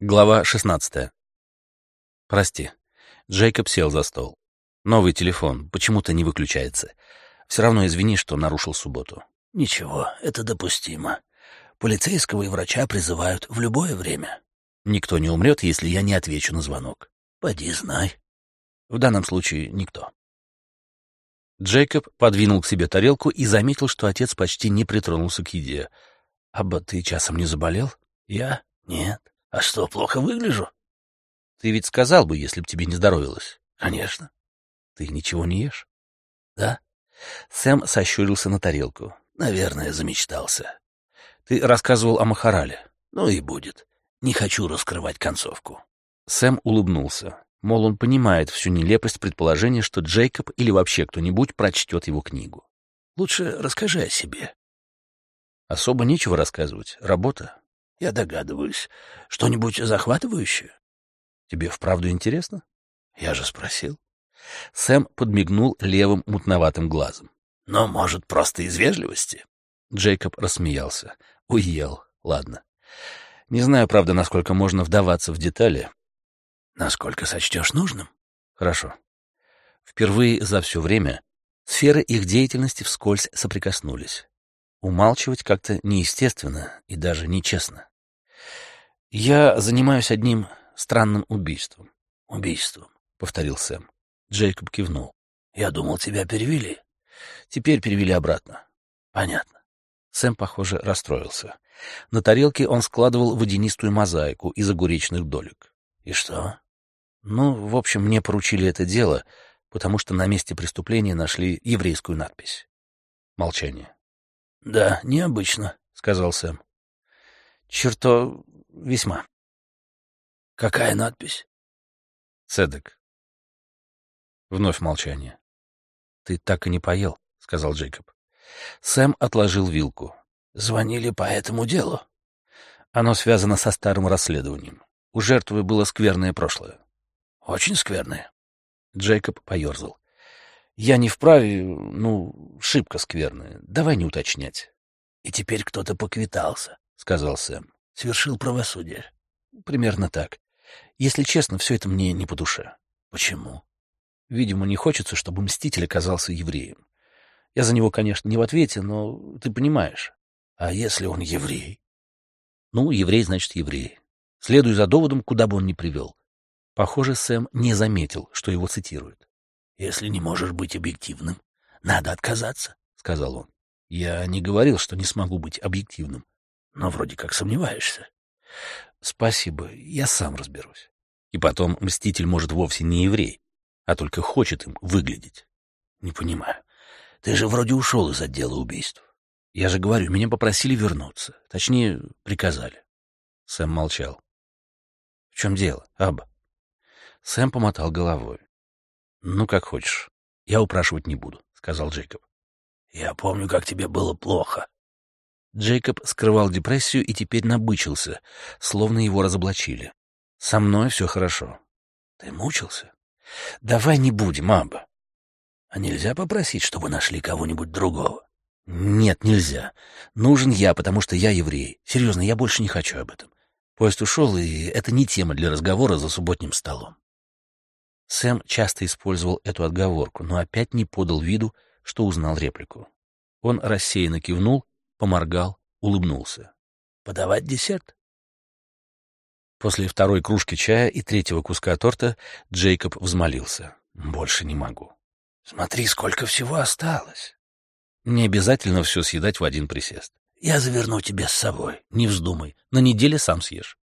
Глава 16. Прости. Джейкоб сел за стол. Новый телефон почему-то не выключается. Все равно извини, что нарушил субботу. Ничего, это допустимо. Полицейского и врача призывают в любое время. Никто не умрет, если я не отвечу на звонок. Поди знай. В данном случае никто. Джейкоб подвинул к себе тарелку и заметил, что отец почти не притронулся к еде. «Абба, ты часом не заболел?» «Я? Нет. А что, плохо выгляжу?» «Ты ведь сказал бы, если б тебе не здоровилось». «Конечно». «Ты ничего не ешь?» «Да». Сэм сощурился на тарелку. «Наверное, замечтался». «Ты рассказывал о Махарале». «Ну и будет. Не хочу раскрывать концовку». Сэм улыбнулся. Мол, он понимает всю нелепость предположения, что Джейкоб или вообще кто-нибудь прочтет его книгу. «Лучше расскажи о себе». «Особо нечего рассказывать. Работа». «Я догадываюсь. Что-нибудь захватывающее?» «Тебе вправду интересно?» «Я же спросил». Сэм подмигнул левым мутноватым глазом. «Но, может, просто из вежливости?» Джейкоб рассмеялся. «Уел. Ладно. Не знаю, правда, насколько можно вдаваться в детали, Насколько сочтешь нужным? Хорошо. Впервые за все время сферы их деятельности вскользь соприкоснулись. Умалчивать как-то неестественно и даже нечестно. Я занимаюсь одним странным убийством. Убийством, — повторил Сэм. Джейкоб кивнул. Я думал, тебя перевели. Теперь перевели обратно. Понятно. Сэм, похоже, расстроился. На тарелке он складывал водянистую мозаику из огуречных долек. И что? Ну, в общем, мне поручили это дело, потому что на месте преступления нашли еврейскую надпись. Молчание. — Да, необычно, — сказал Сэм. — Черто весьма. — Какая надпись? — Цедек. Вновь молчание. — Ты так и не поел, — сказал Джейкоб. Сэм отложил вилку. — Звонили по этому делу? Оно связано со старым расследованием. У жертвы было скверное прошлое. Очень скверные. Джейкоб поерзал. Я не вправе, ну, шибко скверные. Давай не уточнять. И теперь кто-то поквитался, — сказал Сэм. Свершил правосудие. Примерно так. Если честно, все это мне не по душе. Почему? Видимо, не хочется, чтобы мститель оказался евреем. Я за него, конечно, не в ответе, но ты понимаешь. А если он еврей? Ну, еврей значит еврей. Следуй за доводом, куда бы он ни привел. Похоже, Сэм не заметил, что его цитируют. «Если не можешь быть объективным, надо отказаться», — сказал он. «Я не говорил, что не смогу быть объективным». «Но вроде как сомневаешься». «Спасибо, я сам разберусь». И потом Мститель может вовсе не еврей, а только хочет им выглядеть. «Не понимаю. Ты же вроде ушел из отдела убийств». «Я же говорю, меня попросили вернуться. Точнее, приказали». Сэм молчал. «В чем дело, Аба?» Сэм помотал головой. «Ну, как хочешь. Я упрашивать не буду», — сказал Джейкоб. «Я помню, как тебе было плохо». Джейкоб скрывал депрессию и теперь набычился, словно его разоблачили. «Со мной все хорошо». «Ты мучился?» «Давай не будем, Аба». «А нельзя попросить, чтобы нашли кого-нибудь другого?» «Нет, нельзя. Нужен я, потому что я еврей. Серьезно, я больше не хочу об этом. Поезд ушел, и это не тема для разговора за субботним столом». Сэм часто использовал эту отговорку, но опять не подал виду, что узнал реплику. Он рассеянно кивнул, поморгал, улыбнулся. «Подавать десерт?» После второй кружки чая и третьего куска торта Джейкоб взмолился. «Больше не могу». «Смотри, сколько всего осталось». «Не обязательно все съедать в один присест». «Я заверну тебе с собой». «Не вздумай. На неделе сам съешь».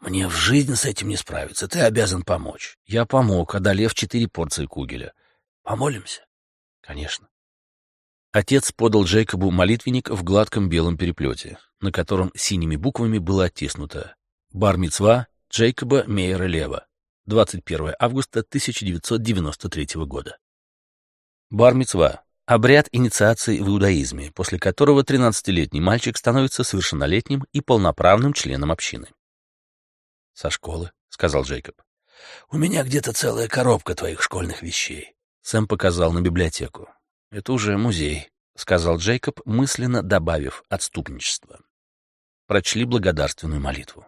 Мне в жизни с этим не справиться. Ты обязан помочь. Я помог, одолев четыре порции кугеля. Помолимся? Конечно. Отец подал Джейкобу молитвенник в гладком белом переплете, на котором синими буквами было оттиснуто «Бар-мицва Джейкоба Мейера Лева, 21 августа 1993 года». Бар-мицва — обряд инициации в иудаизме, после которого 13-летний мальчик становится совершеннолетним и полноправным членом общины. «Со школы», — сказал Джейкоб. «У меня где-то целая коробка твоих школьных вещей». Сэм показал на библиотеку. «Это уже музей», — сказал Джейкоб, мысленно добавив отступничество. Прочли благодарственную молитву.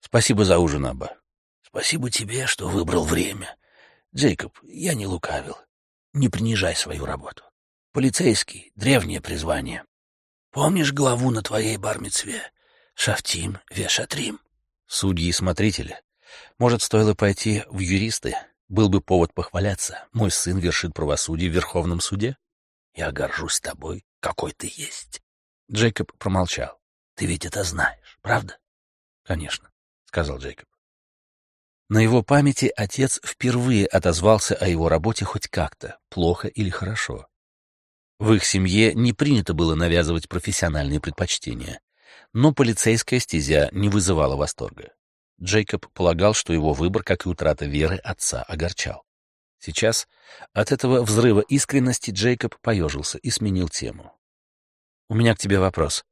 Спасибо за ужин, Абба. Спасибо тебе, что выбрал время. Джейкоб, я не лукавил. Не принижай свою работу. Полицейский — древнее призвание. Помнишь главу на твоей бармицве? Шафтим, Вешатрим. Судьи и смотрители. Может, стоило пойти в юристы? Был бы повод похваляться. Мой сын вершит правосудие в Верховном суде. Я горжусь тобой, какой ты есть. Джейкоб промолчал. Ты ведь это знаешь, правда? Конечно, сказал Джейкоб. На его памяти отец впервые отозвался о его работе хоть как-то, плохо или хорошо. В их семье не принято было навязывать профессиональные предпочтения, но полицейская стезя не вызывала восторга. Джейкоб полагал, что его выбор, как и утрата веры отца, огорчал. Сейчас от этого взрыва искренности Джейкоб поежился и сменил тему. «У меня к тебе вопрос.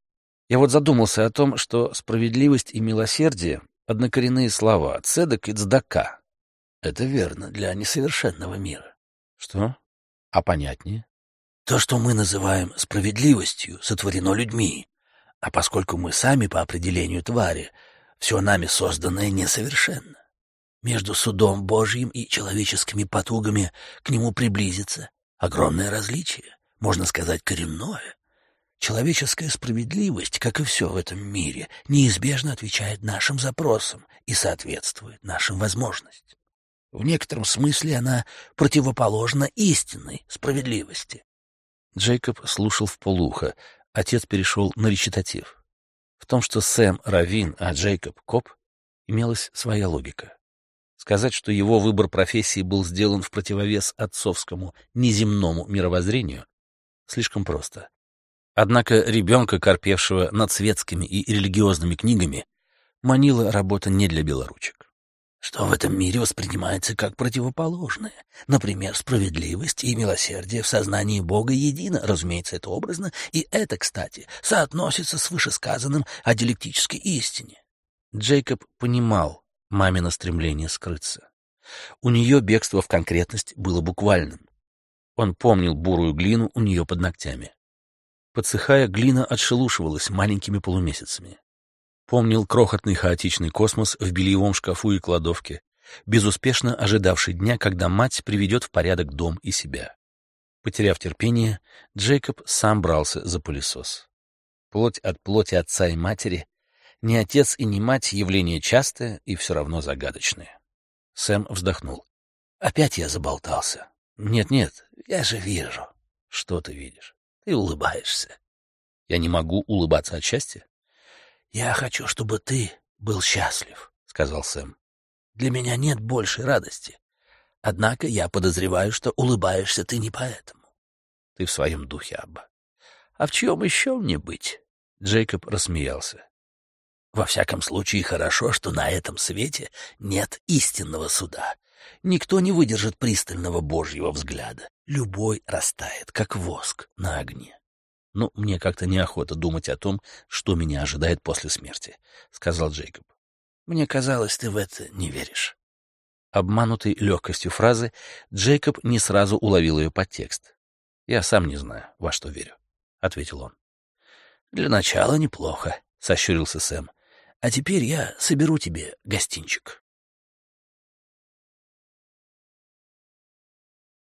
Я вот задумался о том, что справедливость и милосердие Однокоренные слова «цедок» и «цдака». Это верно для несовершенного мира. Что? А понятнее? То, что мы называем справедливостью, сотворено людьми. А поскольку мы сами по определению твари, все нами созданное несовершенно. Между судом Божьим и человеческими потугами к нему приблизиться огромное различие, можно сказать, коренное. Человеческая справедливость, как и все в этом мире, неизбежно отвечает нашим запросам и соответствует нашим возможностям. В некотором смысле она противоположна истинной справедливости. Джейкоб слушал в полухо. Отец перешел на речитатив. В том, что Сэм — раввин, а Джейкоб — коп, имелась своя логика. Сказать, что его выбор профессии был сделан в противовес отцовскому неземному мировоззрению, слишком просто. Однако ребенка, корпевшего над светскими и религиозными книгами, манила работа не для белоручек. Что в этом мире воспринимается как противоположное. Например, справедливость и милосердие в сознании Бога едино, разумеется, это образно, и это, кстати, соотносится с вышесказанным о диалектической истине. Джейкоб понимал мамино стремление скрыться. У нее бегство в конкретность было буквальным. Он помнил бурую глину у нее под ногтями. Подсыхая, глина отшелушивалась маленькими полумесяцами. Помнил крохотный хаотичный космос в бельевом шкафу и кладовке, безуспешно ожидавший дня, когда мать приведет в порядок дом и себя. Потеряв терпение, Джейкоб сам брался за пылесос. Плоть от плоти отца и матери, ни отец и ни мать — явление частое и все равно загадочное. Сэм вздохнул. «Опять я заболтался. Нет-нет, я же вижу». «Что ты видишь?» Ты улыбаешься. Я не могу улыбаться от счастья? Я хочу, чтобы ты был счастлив, — сказал Сэм. Для меня нет большей радости. Однако я подозреваю, что улыбаешься ты не поэтому. Ты в своем духе, Абба. А в чем еще мне быть? Джейкоб рассмеялся. Во всяком случае, хорошо, что на этом свете нет истинного суда. Никто не выдержит пристального божьего взгляда. Любой растает, как воск на огне. «Ну, мне как-то неохота думать о том, что меня ожидает после смерти», — сказал Джейкоб. «Мне казалось, ты в это не веришь». Обманутый легкостью фразы, Джейкоб не сразу уловил ее подтекст. «Я сам не знаю, во что верю», — ответил он. «Для начала неплохо», — сощурился Сэм. «А теперь я соберу тебе гостинчик».